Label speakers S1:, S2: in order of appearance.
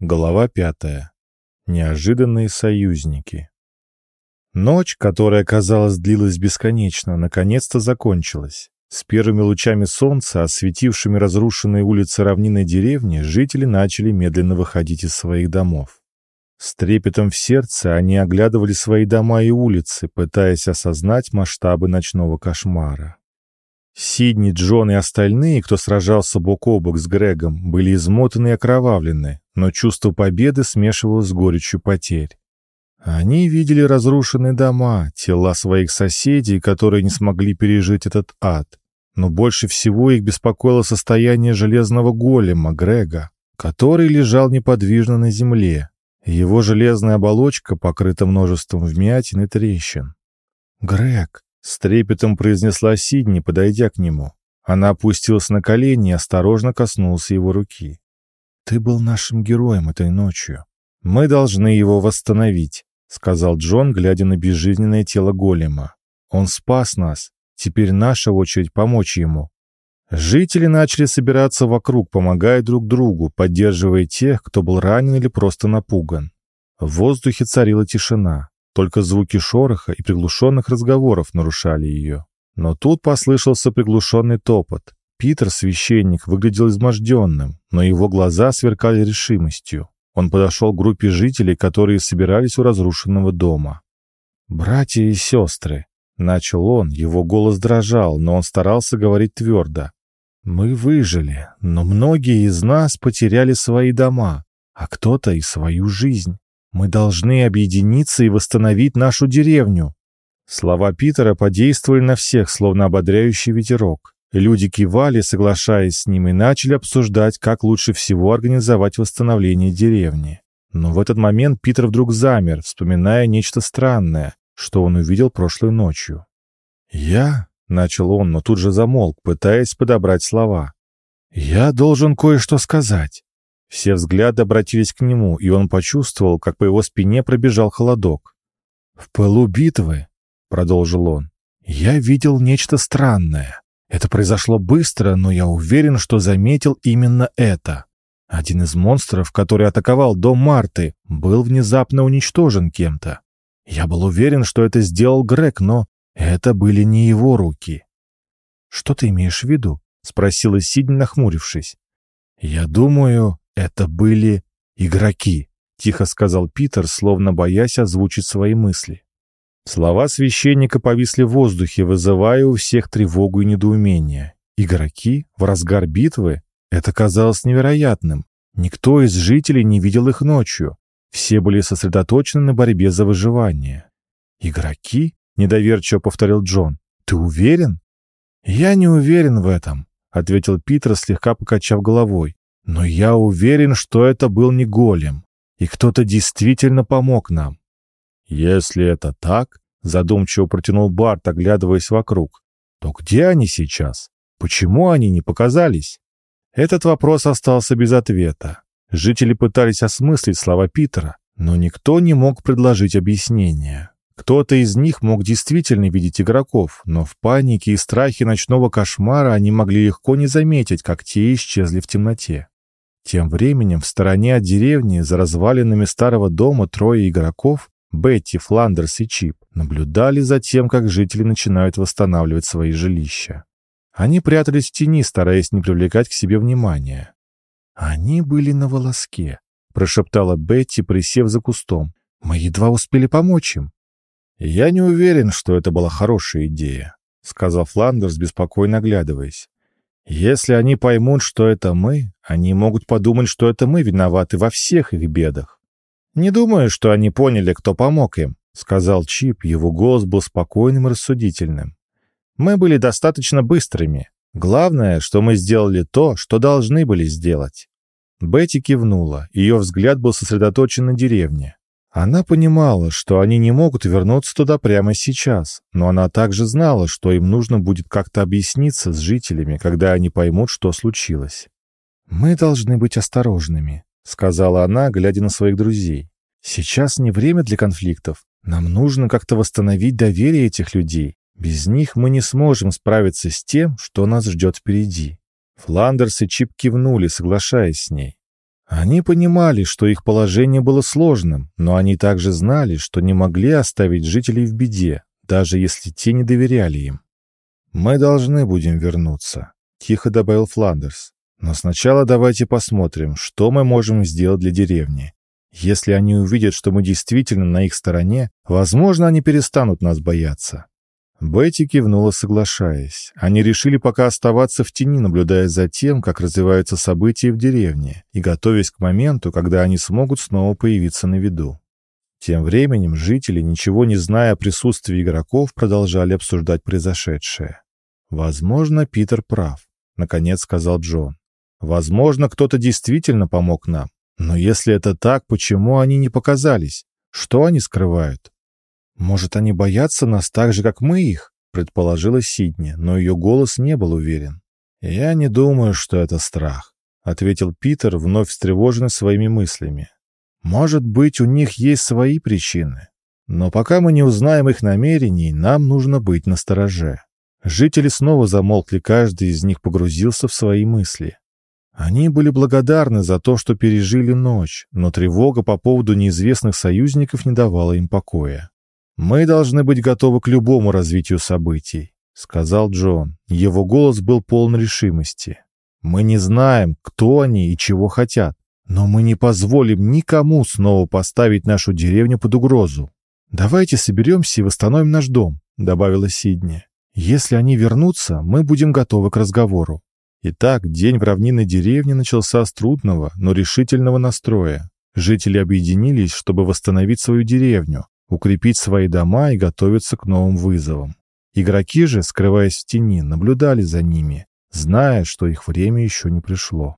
S1: Глава пятая. Неожиданные союзники. Ночь, которая, казалось, длилась бесконечно, наконец-то закончилась. С первыми лучами солнца, осветившими разрушенные улицы равнинной деревни, жители начали медленно выходить из своих домов. С трепетом в сердце они оглядывали свои дома и улицы, пытаясь осознать масштабы ночного кошмара. Сидни, Джон и остальные, кто сражался бок о бок с Грегом, были измотаны и окровавлены, но чувство победы смешивалось с горечью потерь. Они видели разрушенные дома, тела своих соседей, которые не смогли пережить этот ад. Но больше всего их беспокоило состояние железного голема Грега, который лежал неподвижно на земле. Его железная оболочка покрыта множеством вмятин и трещин. «Грег!» — с трепетом произнесла Сидни, подойдя к нему. Она опустилась на колени и осторожно коснулась его руки. «Ты был нашим героем этой ночью. Мы должны его восстановить», — сказал Джон, глядя на безжизненное тело голема. «Он спас нас. Теперь наша очередь помочь ему». Жители начали собираться вокруг, помогая друг другу, поддерживая тех, кто был ранен или просто напуган. В воздухе царила тишина. Только звуки шороха и приглушенных разговоров нарушали ее. Но тут послышался приглушенный топот. Питер, священник, выглядел изможденным, но его глаза сверкали решимостью. Он подошел к группе жителей, которые собирались у разрушенного дома. «Братья и сестры», — начал он, его голос дрожал, но он старался говорить твердо. «Мы выжили, но многие из нас потеряли свои дома, а кто-то и свою жизнь. Мы должны объединиться и восстановить нашу деревню». Слова Питера подействовали на всех, словно ободряющий ветерок. Люди кивали, соглашаясь с ним, и начали обсуждать, как лучше всего организовать восстановление деревни. Но в этот момент Питер вдруг замер, вспоминая нечто странное, что он увидел прошлой ночью. «Я?» — начал он, но тут же замолк, пытаясь подобрать слова. «Я должен кое-что сказать». Все взгляды обратились к нему, и он почувствовал, как по его спине пробежал холодок. «В пылу битвы», — продолжил он, — «я видел нечто странное. Это произошло быстро, но я уверен, что заметил именно это. Один из монстров, который атаковал дом Марты, был внезапно уничтожен кем-то. Я был уверен, что это сделал Грег, но это были не его руки. «Что ты имеешь в виду?» — спросила Сидни, нахмурившись. «Я думаю, это были игроки», — тихо сказал Питер, словно боясь озвучить свои мысли. Слова священника повисли в воздухе, вызывая у всех тревогу и недоумение. Игроки в разгар битвы? Это казалось невероятным. Никто из жителей не видел их ночью. Все были сосредоточены на борьбе за выживание. «Игроки?» — недоверчиво повторил Джон. «Ты уверен?» «Я не уверен в этом», — ответил Питер, слегка покачав головой. «Но я уверен, что это был не голем, и кто-то действительно помог нам. «Если это так», — задумчиво протянул Барт, оглядываясь вокруг, «то где они сейчас? Почему они не показались?» Этот вопрос остался без ответа. Жители пытались осмыслить слова Питера, но никто не мог предложить объяснения. Кто-то из них мог действительно видеть игроков, но в панике и страхе ночного кошмара они могли легко не заметить, как те исчезли в темноте. Тем временем в стороне от деревни, за развалинами старого дома, трое игроков Бетти, Фландерс и Чип наблюдали за тем, как жители начинают восстанавливать свои жилища. Они прятались в тени, стараясь не привлекать к себе внимания. «Они были на волоске», — прошептала Бетти, присев за кустом. «Мы едва успели помочь им». «Я не уверен, что это была хорошая идея», — сказал Фландерс, беспокойно оглядываясь. «Если они поймут, что это мы, они могут подумать, что это мы виноваты во всех их бедах. «Не думаю, что они поняли, кто помог им», — сказал Чип, его голос был спокойным и рассудительным. «Мы были достаточно быстрыми. Главное, что мы сделали то, что должны были сделать». Бетти кивнула, ее взгляд был сосредоточен на деревне. Она понимала, что они не могут вернуться туда прямо сейчас, но она также знала, что им нужно будет как-то объясниться с жителями, когда они поймут, что случилось. «Мы должны быть осторожными», — сказала она, глядя на своих друзей. «Сейчас не время для конфликтов. Нам нужно как-то восстановить доверие этих людей. Без них мы не сможем справиться с тем, что нас ждет впереди». Фландерс и Чип кивнули, соглашаясь с ней. Они понимали, что их положение было сложным, но они также знали, что не могли оставить жителей в беде, даже если те не доверяли им. «Мы должны будем вернуться», — тихо добавил Фландерс. «Но сначала давайте посмотрим, что мы можем сделать для деревни. Если они увидят, что мы действительно на их стороне, возможно, они перестанут нас бояться». Бетти кивнула, соглашаясь. Они решили пока оставаться в тени, наблюдая за тем, как развиваются события в деревне, и готовясь к моменту, когда они смогут снова появиться на виду. Тем временем жители, ничего не зная о присутствии игроков, продолжали обсуждать произошедшее. «Возможно, Питер прав», — наконец сказал Джон. «Возможно, кто-то действительно помог нам. Но если это так, почему они не показались? Что они скрывают?» «Может, они боятся нас так же, как мы их?» — предположила Сидни, но ее голос не был уверен. «Я не думаю, что это страх», — ответил Питер, вновь встревоженный своими мыслями. «Может быть, у них есть свои причины. Но пока мы не узнаем их намерений, нам нужно быть настороже». Жители снова замолкли, каждый из них погрузился в свои мысли. Они были благодарны за то, что пережили ночь, но тревога по поводу неизвестных союзников не давала им покоя. «Мы должны быть готовы к любому развитию событий», — сказал Джон. Его голос был полон решимости. «Мы не знаем, кто они и чего хотят, но мы не позволим никому снова поставить нашу деревню под угрозу. Давайте соберемся и восстановим наш дом», — добавила Сидни. «Если они вернутся, мы будем готовы к разговору». Итак, день в равнинной деревне начался с трудного, но решительного настроя. Жители объединились, чтобы восстановить свою деревню, укрепить свои дома и готовиться к новым вызовам. Игроки же, скрываясь в тени, наблюдали за ними, зная, что их время еще не пришло.